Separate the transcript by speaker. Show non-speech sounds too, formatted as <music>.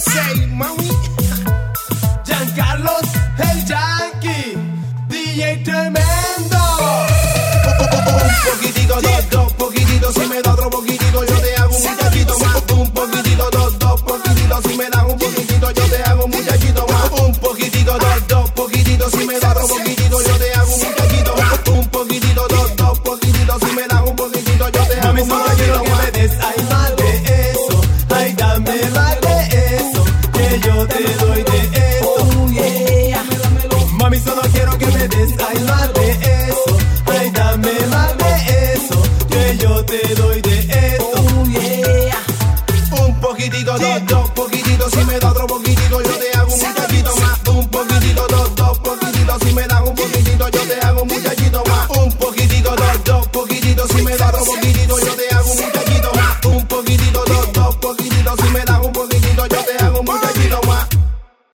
Speaker 1: say, mami. <laughs>
Speaker 2: Giancarlos, el Yankee, DJ tremendo.
Speaker 1: Ay, más de eso, ay, dame más de eso, que yo te doy de esto. Oh, un poquitito, dos, dos poquititos, si me da otro poquitito, yo te hago un muchachito más. Un poquitito, dos, dos poquititos, si me das un poquitito, yo te hago un muchachito más. Un poquitito, dos, dos poquititos, si me da otro poquitito.